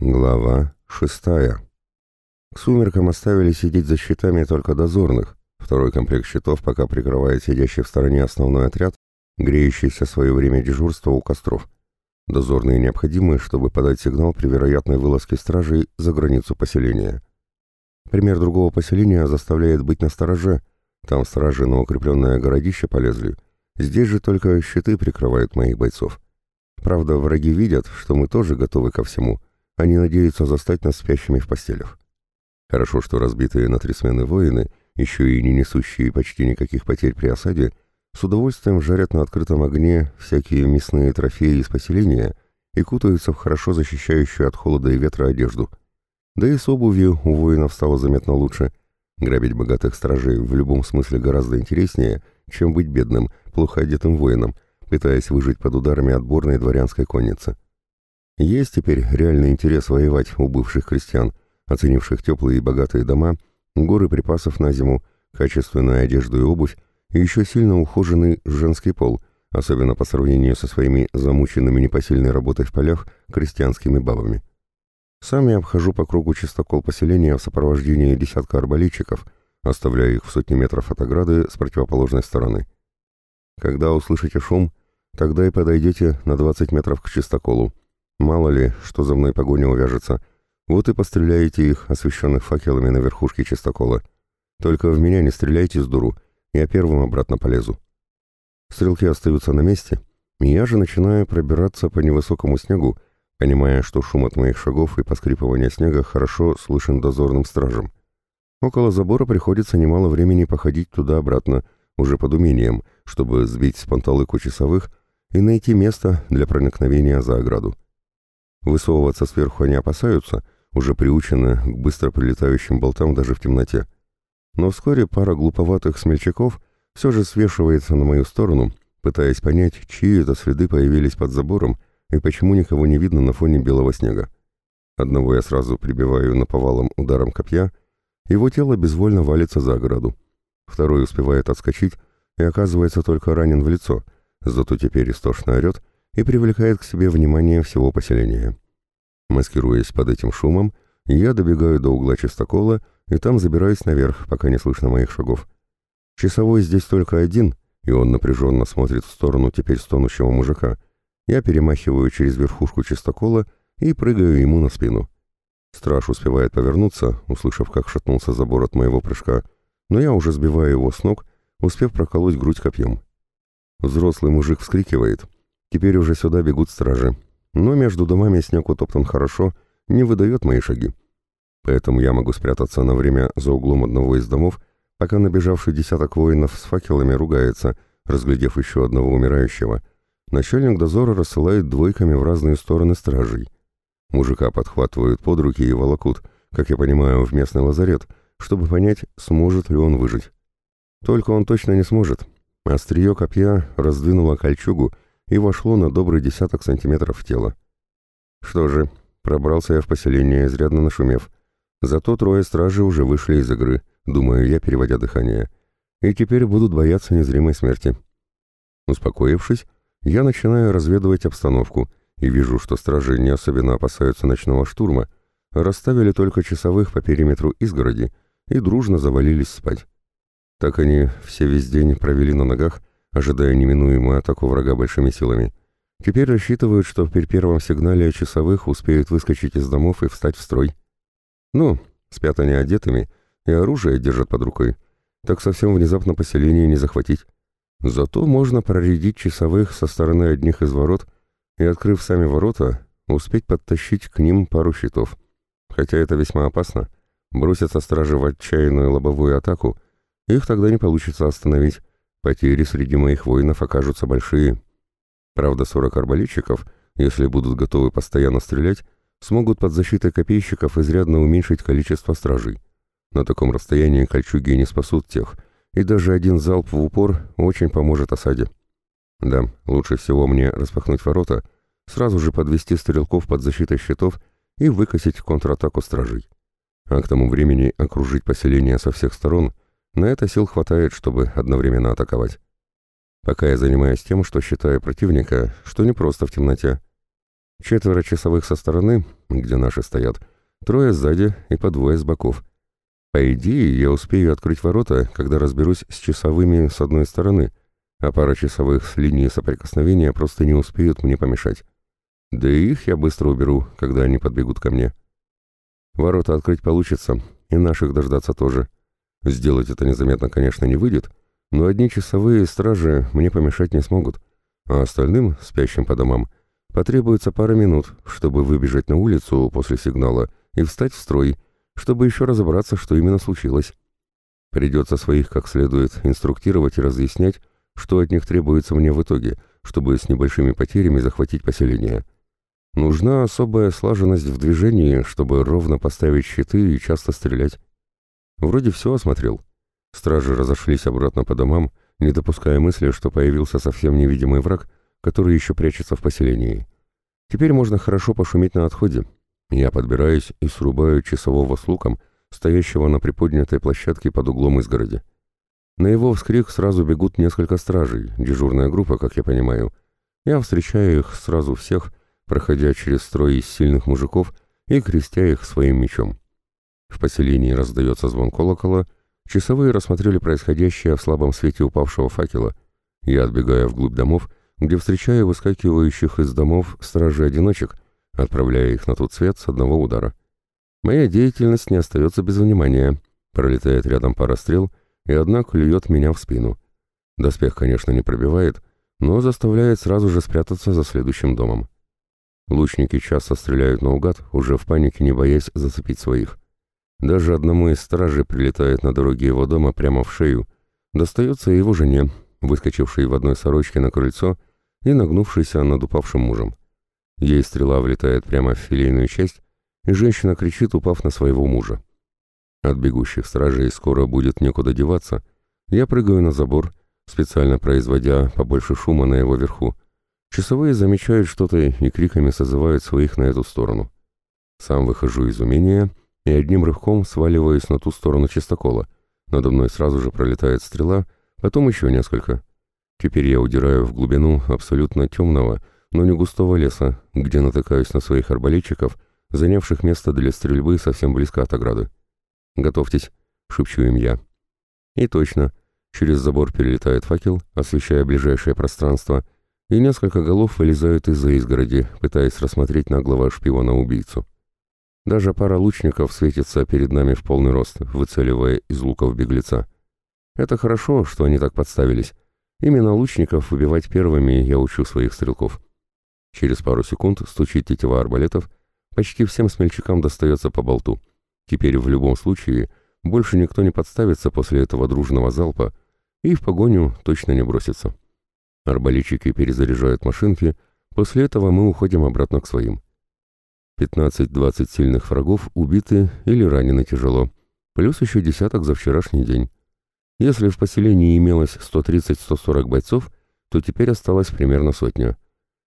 Глава шестая. К сумеркам оставили сидеть за щитами только дозорных. Второй комплект щитов пока прикрывает сидящий в стороне основной отряд, греющийся свое время дежурства у костров. Дозорные необходимы, чтобы подать сигнал при вероятной вылазке стражей за границу поселения. Пример другого поселения заставляет быть настороже. Там стражи на укрепленное городище полезли. Здесь же только щиты прикрывают моих бойцов. Правда, враги видят, что мы тоже готовы ко всему. Они надеются застать нас спящими в постелях. Хорошо, что разбитые на три смены воины, еще и не несущие почти никаких потерь при осаде, с удовольствием жарят на открытом огне всякие мясные трофеи из поселения и кутаются в хорошо защищающую от холода и ветра одежду. Да и с обувью у воинов стало заметно лучше. Грабить богатых стражей в любом смысле гораздо интереснее, чем быть бедным, плохо одетым воином, пытаясь выжить под ударами отборной дворянской конницы. Есть теперь реальный интерес воевать у бывших крестьян, оценивших теплые и богатые дома, горы припасов на зиму, качественную одежду и обувь, и еще сильно ухоженный женский пол, особенно по сравнению со своими замученными непосильной работой в полях крестьянскими бабами. Сам я обхожу по кругу чистокол поселения в сопровождении десятка арбалетчиков, оставляя их в сотни метров от ограды с противоположной стороны. Когда услышите шум, тогда и подойдете на 20 метров к чистоколу. Мало ли, что за мной погоня увяжется. Вот и постреляете их, освещенных факелами на верхушке чистокола. Только в меня не стреляйте с дуру, я первым обратно полезу. Стрелки остаются на месте, и я же начинаю пробираться по невысокому снегу, понимая, что шум от моих шагов и поскрипывание снега хорошо слышен дозорным стражам. Около забора приходится немало времени походить туда-обратно, уже под умением, чтобы сбить с панталыку часовых и найти место для проникновения за ограду. Высовываться сверху они опасаются, уже приучены к быстро прилетающим болтам даже в темноте. Но вскоре пара глуповатых смельчаков все же свешивается на мою сторону, пытаясь понять, чьи это следы появились под забором и почему никого не видно на фоне белого снега. Одного я сразу прибиваю наповалом ударом копья, его тело безвольно валится за ограду. Второй успевает отскочить и оказывается только ранен в лицо, зато теперь истошно орет и привлекает к себе внимание всего поселения. Маскируясь под этим шумом, я добегаю до угла чистокола и там забираюсь наверх, пока не слышно моих шагов. Часовой здесь только один, и он напряженно смотрит в сторону теперь стонущего мужика. Я перемахиваю через верхушку чистокола и прыгаю ему на спину. Страж успевает повернуться, услышав, как шатнулся забор от моего прыжка, но я уже сбиваю его с ног, успев проколоть грудь копьем. Взрослый мужик вскрикивает. Теперь уже сюда бегут стражи. Но между домами снег утоптан хорошо, не выдает мои шаги. Поэтому я могу спрятаться на время за углом одного из домов, пока набежавший десяток воинов с факелами ругается, разглядев еще одного умирающего. Начальник дозора рассылает двойками в разные стороны стражей. Мужика подхватывают под руки и волокут, как я понимаю, в местный лазарет, чтобы понять, сможет ли он выжить. Только он точно не сможет. Острие копья раздвинуло кольчугу и вошло на добрый десяток сантиметров в тело. Что же, пробрался я в поселение, изрядно нашумев. Зато трое стражей уже вышли из игры, думаю я, переводя дыхание, и теперь будут бояться незримой смерти. Успокоившись, я начинаю разведывать обстановку и вижу, что стражи не особенно опасаются ночного штурма, расставили только часовых по периметру изгороди и дружно завалились спать. Так они все весь день провели на ногах, ожидая неминуемую атаку врага большими силами. Теперь рассчитывают, что при первом сигнале часовых успеют выскочить из домов и встать в строй. Ну, спят они одетыми и оружие держат под рукой, так совсем внезапно поселение не захватить. Зато можно проредить часовых со стороны одних из ворот и, открыв сами ворота, успеть подтащить к ним пару щитов. Хотя это весьма опасно. Бросятся стражи в отчаянную лобовую атаку, их тогда не получится остановить. Потери среди моих воинов окажутся большие. Правда, 40 арбалетчиков, если будут готовы постоянно стрелять, смогут под защитой копейщиков изрядно уменьшить количество стражей. На таком расстоянии кольчуги не спасут тех, и даже один залп в упор очень поможет осаде. Да, лучше всего мне распахнуть ворота, сразу же подвести стрелков под защитой щитов и выкосить контратаку стражей. А к тому времени окружить поселение со всех сторон, на это сил хватает, чтобы одновременно атаковать. Пока я занимаюсь тем, что считаю противника, что не просто в темноте. Четверо часовых со стороны, где наши стоят, трое сзади и по двое с боков. По идее, я успею открыть ворота, когда разберусь с часовыми с одной стороны, а пара часовых с линии соприкосновения просто не успеют мне помешать. Да и их я быстро уберу, когда они подбегут ко мне. Ворота открыть получится, и наших дождаться тоже. Сделать это незаметно, конечно, не выйдет, но одни часовые стражи мне помешать не смогут, а остальным, спящим по домам, потребуется пара минут, чтобы выбежать на улицу после сигнала и встать в строй, чтобы еще разобраться, что именно случилось. Придется своих как следует инструктировать и разъяснять, что от них требуется мне в итоге, чтобы с небольшими потерями захватить поселение. Нужна особая слаженность в движении, чтобы ровно поставить щиты и часто стрелять. Вроде все осмотрел. Стражи разошлись обратно по домам, не допуская мысли, что появился совсем невидимый враг, который еще прячется в поселении. Теперь можно хорошо пошуметь на отходе. Я подбираюсь и срубаю часового с луком, стоящего на приподнятой площадке под углом изгороди. На его вскрик сразу бегут несколько стражей, дежурная группа, как я понимаю. Я встречаю их сразу всех, проходя через строй из сильных мужиков и крестя их своим мечом. В поселении раздается звон колокола, часовые рассмотрели происходящее в слабом свете упавшего факела. Я отбегаю вглубь домов, где встречаю выскакивающих из домов стражей-одиночек, отправляя их на тот свет с одного удара. Моя деятельность не остается без внимания. Пролетает рядом пара стрел, и одна клюет меня в спину. Доспех, конечно, не пробивает, но заставляет сразу же спрятаться за следующим домом. Лучники часто стреляют наугад, уже в панике не боясь зацепить своих. Даже одному из стражей прилетает на дороге его дома прямо в шею. Достается его жене, выскочившей в одной сорочке на крыльцо и нагнувшейся над упавшим мужем. Ей стрела влетает прямо в филейную часть, и женщина кричит, упав на своего мужа. От бегущих стражей скоро будет некуда деваться. Я прыгаю на забор, специально производя побольше шума на его верху, Часовые замечают что-то и криками созывают своих на эту сторону. Сам выхожу из умения и одним рывком сваливаюсь на ту сторону чистокола. Надо мной сразу же пролетает стрела, потом еще несколько. Теперь я удираю в глубину абсолютно темного, но не густого леса, где натыкаюсь на своих арбалетчиков, занявших место для стрельбы совсем близко от ограды. «Готовьтесь», — шепчу им я. И точно, через забор перелетает факел, освещая ближайшее пространство, и несколько голов вылезают из-за изгороди, пытаясь рассмотреть наглого шпиона-убийцу. Даже пара лучников светится перед нами в полный рост, выцеливая из луков беглеца. Это хорошо, что они так подставились. Именно лучников убивать первыми я учу своих стрелков. Через пару секунд стучит тетива арбалетов, почти всем смельчакам достается по болту. Теперь в любом случае больше никто не подставится после этого дружного залпа и в погоню точно не бросится. Арбалетчики перезаряжают машинки, после этого мы уходим обратно к своим. 15-20 сильных врагов убиты или ранены тяжело, плюс еще десяток за вчерашний день. Если в поселении имелось 130-140 бойцов, то теперь осталось примерно сотня.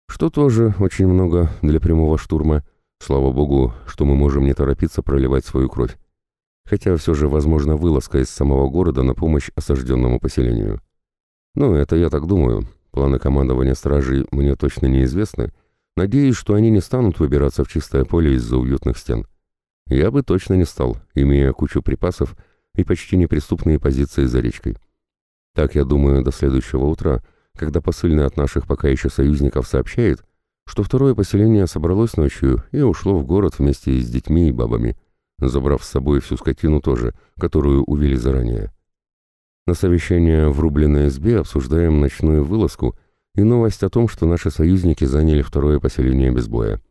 Что тоже очень много для прямого штурма. Слава богу, что мы можем не торопиться проливать свою кровь. Хотя все же возможна вылазка из самого города на помощь осажденному поселению. Ну, это я так думаю, Планы командования стражей мне точно неизвестны. Надеюсь, что они не станут выбираться в чистое поле из-за уютных стен. Я бы точно не стал, имея кучу припасов и почти неприступные позиции за речкой. Так я думаю до следующего утра, когда посыльный от наших пока еще союзников сообщает, что второе поселение собралось ночью и ушло в город вместе с детьми и бабами, забрав с собой всю скотину тоже, которую увели заранее. На совещании в рубленной избе обсуждаем ночную вылазку и новость о том, что наши союзники заняли второе поселение без боя.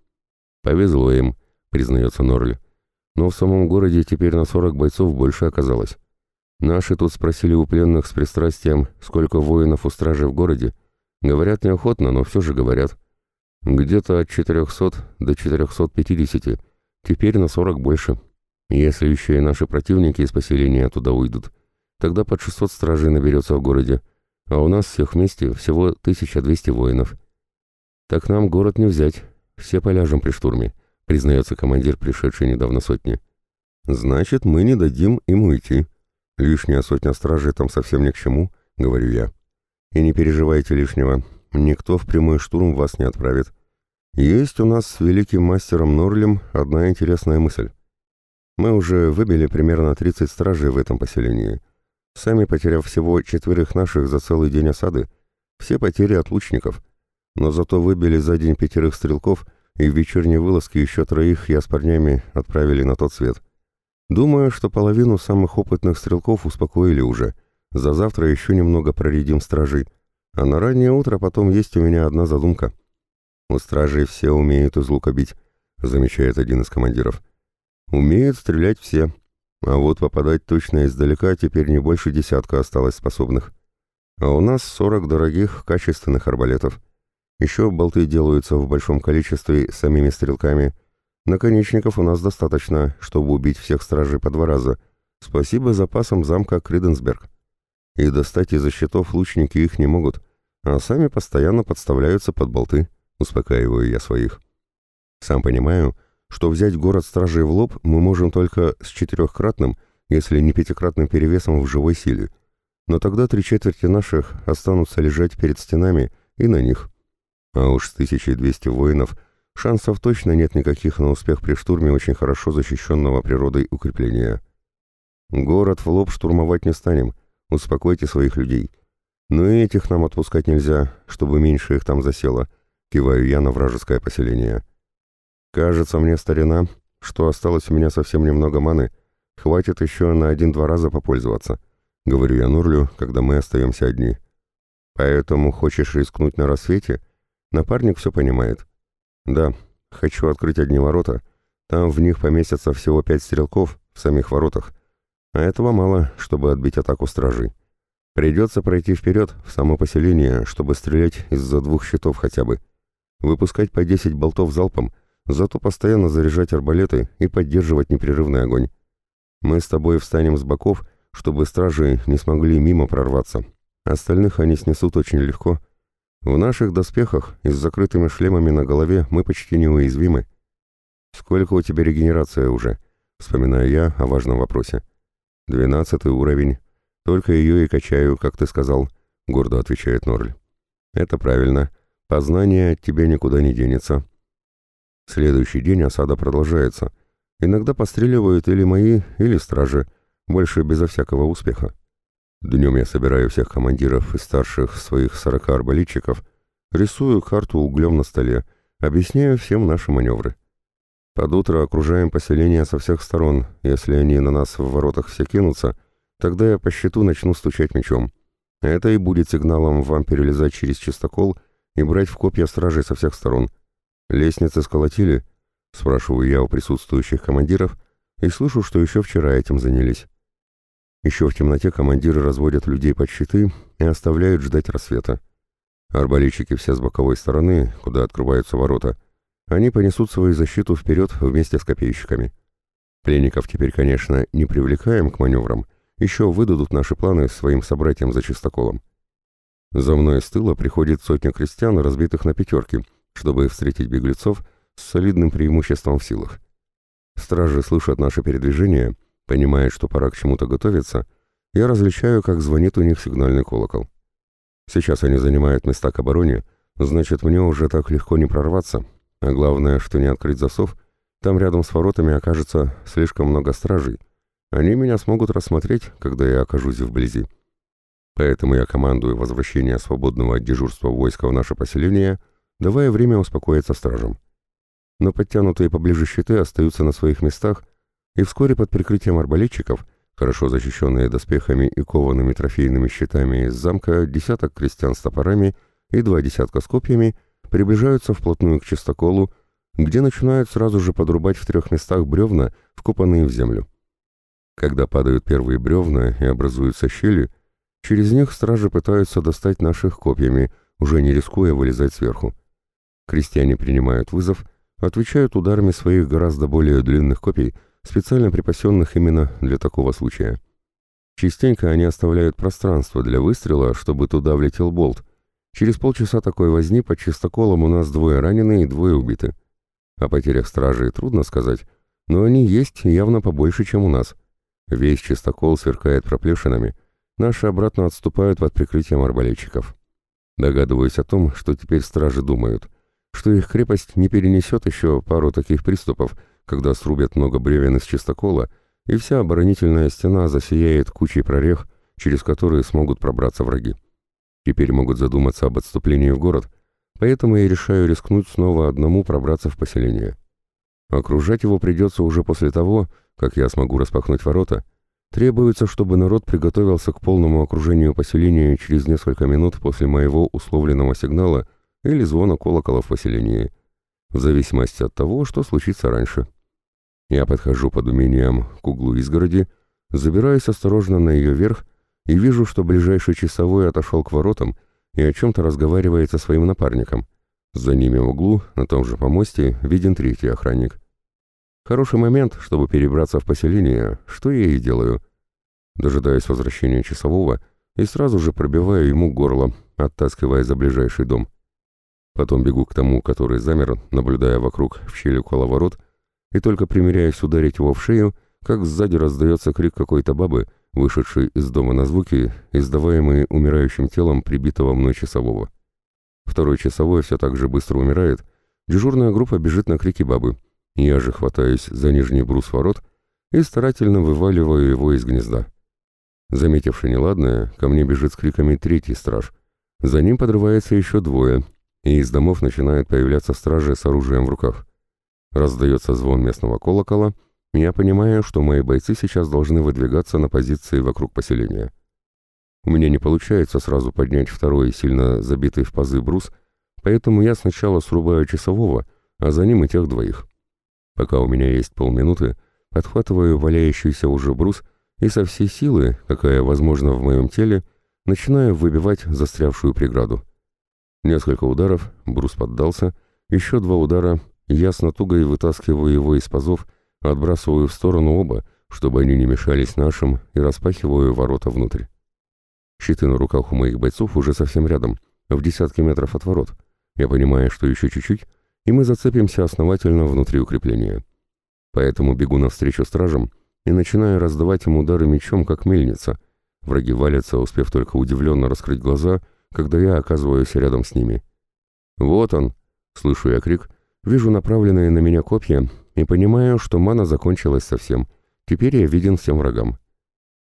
«Повезло им», — признается Норль. «Но в самом городе теперь на 40 бойцов больше оказалось. Наши тут спросили у пленных с пристрастием, сколько воинов у стражи в городе. Говорят неохотно, но все же говорят. Где-то от 400 до 450, теперь на 40 больше. Если еще и наши противники из поселения туда уйдут, Тогда под 600 стражей наберется в городе, а у нас всех вместе всего 1200 воинов. Так нам город не взять, все поляжем при штурме, признается командир, пришедший недавно сотни. Значит, мы не дадим им уйти. Лишняя сотня стражей там совсем ни к чему, говорю я. И не переживайте лишнего, никто в прямой штурм вас не отправит. Есть у нас с великим мастером Норлем одна интересная мысль. Мы уже выбили примерно 30 стражей в этом поселении. Сами потеряв всего четверых наших за целый день осады, все потери от лучников. Но зато выбили за день пятерых стрелков, и в вечерней вылазке еще троих я с парнями отправили на тот свет. Думаю, что половину самых опытных стрелков успокоили уже. За завтра еще немного проредим стражей. А на раннее утро потом есть у меня одна задумка. У стражей все умеют из лука бить, замечает один из командиров. Умеют стрелять все, а вот попадать точно издалека теперь не больше десятка осталось способных. А у нас сорок дорогих, качественных арбалетов. Еще болты делаются в большом количестве самими стрелками. Наконечников у нас достаточно, чтобы убить всех стражей по два раза. Спасибо запасам замка Криденсберг. И достать из-за щитов лучники их не могут, а сами постоянно подставляются под болты, успокаиваю я своих. Сам понимаю, что взять город стражей в лоб мы можем только с четырехкратным, если не пятикратным перевесом в живой силе. Но тогда три четверти наших останутся лежать перед стенами и на них. А уж с 1200 воинов шансов точно нет никаких на успех при штурме очень хорошо защищенного природой укрепления. Город в лоб штурмовать не станем, успокойте своих людей. Но и этих нам отпускать нельзя, чтобы меньше их там засело, киваю я на вражеское поселение. «Кажется мне, старина, что осталось у меня совсем немного маны. Хватит еще на один-два раза попользоваться», — говорю я Нурлю, когда мы остаемся одни. «Поэтому хочешь рискнуть на рассвете?» Напарник все понимает. «Да, хочу открыть одни ворота. Там в них поместятся всего пять стрелков в самих воротах. А этого мало, чтобы отбить атаку стражей. Придется пройти вперед, в само поселение, чтобы стрелять из-за двух щитов хотя бы. Выпускать по десять болтов залпом — Зато постоянно заряжать арбалеты и поддерживать непрерывный огонь. Мы с тобой встанем с боков, чтобы стражи не смогли мимо прорваться. Остальных они снесут очень легко. В наших доспехах и с закрытыми шлемами на голове мы почти неуязвимы. Сколько у тебя регенерация уже? Вспоминаю я о важном вопросе. Двенадцатый уровень. Только ее и качаю, как ты сказал, гордо отвечает Норль. Это правильно. Познание от тебя никуда не денется. Следующий день осада продолжается. Иногда постреливают или мои, или стражи, больше безо всякого успеха. Днем я собираю всех командиров и старших своих сорока арбалетчиков, рисую карту углем на столе, объясняю всем наши маневры. Под утро окружаем поселение со всех сторон. Если они на нас в воротах все кинутся, тогда я по щиту начну стучать мечом. Это и будет сигналом вам перелезать через чистокол и брать в копья стражей со всех сторон — «Лестницы сколотили?» — спрашиваю я у присутствующих командиров и слышу, что еще вчера этим занялись. Еще в темноте командиры разводят людей под щиты и оставляют ждать рассвета. Арбалетчики все с боковой стороны, куда открываются ворота. Они понесут свою защиту вперед вместе с копейщиками. Пленников теперь, конечно, не привлекаем к маневрам, еще выдадут наши планы своим собратьям за чистоколом. За мной с тыла приходит сотня крестьян, разбитых на пятерки — чтобы встретить беглецов с солидным преимуществом в силах. Стражи слышат наше передвижение, понимают, что пора к чему-то готовиться, я различаю, как звонит у них сигнальный колокол. Сейчас они занимают места к обороне, значит, мне уже так легко не прорваться, а главное, что не открыть засов, там рядом с воротами окажется слишком много стражей. Они меня смогут рассмотреть, когда я окажусь вблизи. Поэтому я командую возвращение свободного от дежурства войска в наше поселение — давая время успокоиться стражам. Но подтянутые поближе щиты остаются на своих местах, и вскоре под прикрытием арбалетчиков, хорошо защищенные доспехами и коваными трофейными щитами из замка, десяток крестьян с топорами и два десятка с копьями приближаются вплотную к чистоколу, где начинают сразу же подрубать в трех местах бревна, вкопанные в землю. Когда падают первые бревна и образуются щели, через них стражи пытаются достать наших копьями, уже не рискуя вылезать сверху. Крестьяне принимают вызов, отвечают ударами своих гораздо более длинных копий, специально припасенных именно для такого случая. Частенько они оставляют пространство для выстрела, чтобы туда влетел болт. Через полчаса такой возни под чистоколом у нас двое ранены и двое убиты. О потерях стражей трудно сказать, но они есть явно побольше, чем у нас. Весь чистокол сверкает проплешинами, наши обратно отступают под прикрытием арбалетчиков. Догадываюсь о том, что теперь стражи думают – что их крепость не перенесет еще пару таких приступов, когда срубят много бревен из чистокола, и вся оборонительная стена засияет кучей прорех, через которые смогут пробраться враги. Теперь могут задуматься об отступлении в город, поэтому я решаю рискнуть снова одному пробраться в поселение. Окружать его придется уже после того, как я смогу распахнуть ворота. Требуется, чтобы народ приготовился к полному окружению поселения через несколько минут после моего условленного сигнала или звона колокола в поселении, в зависимости от того, что случится раньше. Я подхожу под умением к углу изгороди, забираюсь осторожно на ее верх и вижу, что ближайший часовой отошел к воротам и о чем-то разговаривает со своим напарником. За ними в углу, на том же помосте, виден третий охранник. Хороший момент, чтобы перебраться в поселение, что я и делаю. Дожидаюсь возвращения часового и сразу же пробиваю ему горло, оттаскивая за ближайший дом. Потом бегу к тому, который замер, наблюдая вокруг в щели около ворот, и только примеряясь ударить его в шею, как сзади раздается крик какой-то бабы, вышедшей из дома на звуки, издаваемые умирающим телом прибитого мной часового. Второй часовой все так же быстро умирает, дежурная группа бежит на крики бабы. Я же хватаюсь за нижний брус ворот и старательно вываливаю его из гнезда. Заметивши неладное, ко мне бежит с криками третий страж. За ним подрывается еще двое, и из домов начинают появляться стражи с оружием в руках. Раздается звон местного колокола, я понимаю, что мои бойцы сейчас должны выдвигаться на позиции вокруг поселения. У меня не получается сразу поднять второй, сильно забитый в пазы брус, поэтому я сначала срубаю часового, а за ним и тех двоих. Пока у меня есть полминуты, подхватываю валяющийся уже брус и со всей силы, какая возможна в моем теле, начинаю выбивать застрявшую преграду. Несколько ударов, брус поддался, еще два удара, ясно туго и вытаскиваю его из пазов, отбрасываю в сторону оба, чтобы они не мешались нашим, и распахиваю ворота внутрь. Щиты на руках у моих бойцов уже совсем рядом, в десятке метров от ворот. Я понимаю, что еще чуть-чуть, и мы зацепимся основательно внутри укрепления. Поэтому бегу навстречу стражам и начинаю раздавать им удары мечом, как мельница. Враги валятся, успев только удивленно раскрыть глаза — когда я оказываюсь рядом с ними. «Вот он!» — слышу я крик, вижу направленные на меня копья и понимаю, что мана закончилась совсем. Теперь я виден всем врагам.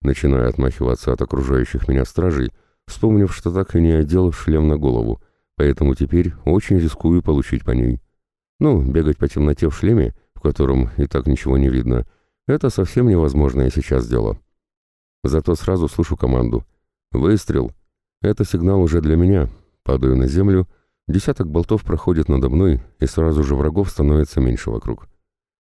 Начинаю отмахиваться от окружающих меня стражей, вспомнив, что так и не одел шлем на голову, поэтому теперь очень рискую получить по ней. Ну, бегать по темноте в шлеме, в котором и так ничего не видно, это совсем невозможное сейчас дело. Зато сразу слышу команду. «Выстрел!» Это сигнал уже для меня. Падаю на землю, десяток болтов проходит надо мной, и сразу же врагов становится меньше вокруг.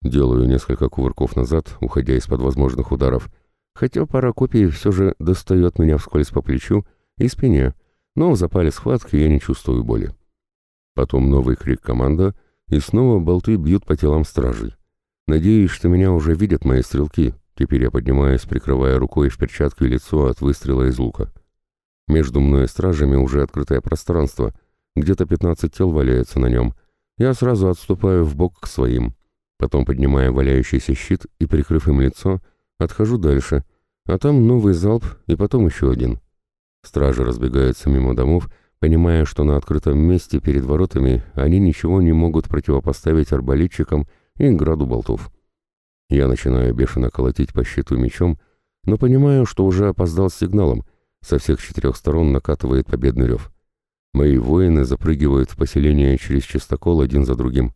Делаю несколько кувырков назад, уходя из-под возможных ударов, хотя пара копий все же достает меня вскользь по плечу и спине, но в запале схватки я не чувствую боли. Потом новый крик команда, и снова болты бьют по телам стражей. Надеюсь, что меня уже видят мои стрелки. Теперь я поднимаюсь, прикрывая рукой в перчатке лицо от выстрела из лука. Между мной и стражами уже открытое пространство. Где-то 15 тел валяется на нем. Я сразу отступаю в бок к своим. Потом поднимаю валяющийся щит и, прикрыв им лицо, отхожу дальше. А там новый залп и потом еще один. Стражи разбегаются мимо домов, понимая, что на открытом месте перед воротами они ничего не могут противопоставить арбалетчикам и граду болтов. Я начинаю бешено колотить по щиту мечом, но понимаю, что уже опоздал с сигналом — со всех четырех сторон накатывает победный рев. Мои воины запрыгивают в поселение через чистокол один за другим.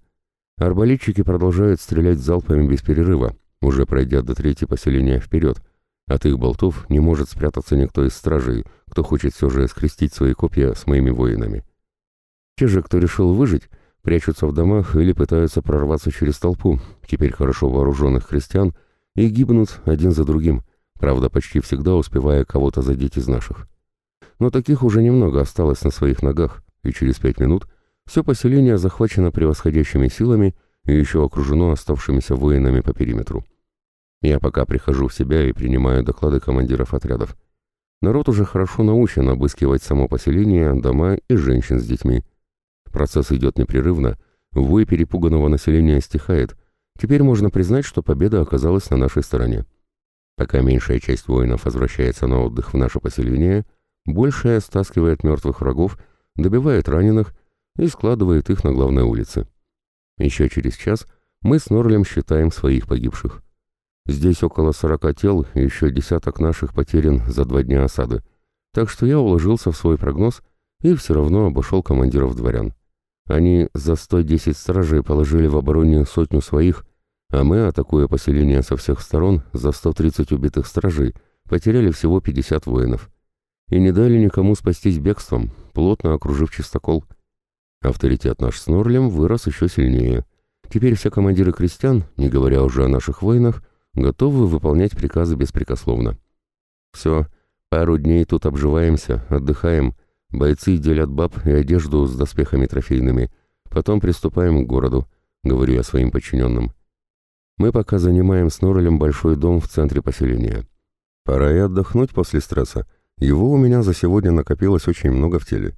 Арбалетчики продолжают стрелять залпами без перерыва, уже пройдя до третьего поселения вперед. От их болтов не может спрятаться никто из стражей, кто хочет все же скрестить свои копья с моими воинами. Те же, кто решил выжить, прячутся в домах или пытаются прорваться через толпу, теперь хорошо вооруженных крестьян, и гибнут один за другим, правда, почти всегда успевая кого-то задеть из наших. Но таких уже немного осталось на своих ногах, и через пять минут все поселение захвачено превосходящими силами и еще окружено оставшимися воинами по периметру. Я пока прихожу в себя и принимаю доклады командиров отрядов. Народ уже хорошо научен обыскивать само поселение, дома и женщин с детьми. Процесс идет непрерывно, вой перепуганного населения стихает. Теперь можно признать, что победа оказалась на нашей стороне. Пока меньшая часть воинов возвращается на отдых в наше поселение, большая стаскивает мертвых врагов, добивает раненых, и складывает их на главной улице. Еще через час мы с Норлем считаем своих погибших. Здесь около сорока тел и еще десяток наших потерян за два дня осады. Так что я уложился в свой прогноз и все равно обошел командиров дворян. Они за 110 стражей положили в обороне сотню своих, а мы, атакуя поселение со всех сторон, за 130 убитых стражей, потеряли всего 50 воинов. И не дали никому спастись бегством, плотно окружив чистокол. Авторитет наш с Норлем вырос еще сильнее. Теперь все командиры крестьян, не говоря уже о наших воинах, готовы выполнять приказы беспрекословно. Все, пару дней тут обживаемся, отдыхаем, бойцы делят баб и одежду с доспехами трофейными, потом приступаем к городу, говорю я своим подчиненным. Мы пока занимаем с Норрелем большой дом в центре поселения. Пора и отдохнуть после стресса. Его у меня за сегодня накопилось очень много в теле.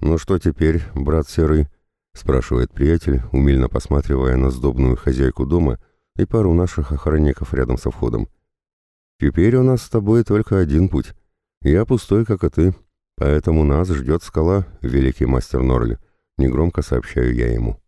«Ну что теперь, брат Серый?» — спрашивает приятель, умильно посматривая на сдобную хозяйку дома — и пару наших охранников рядом со входом. Теперь у нас с тобой только один путь. Я пустой, как и ты, поэтому нас ждет скала, великий мастер Норли. Негромко сообщаю я ему.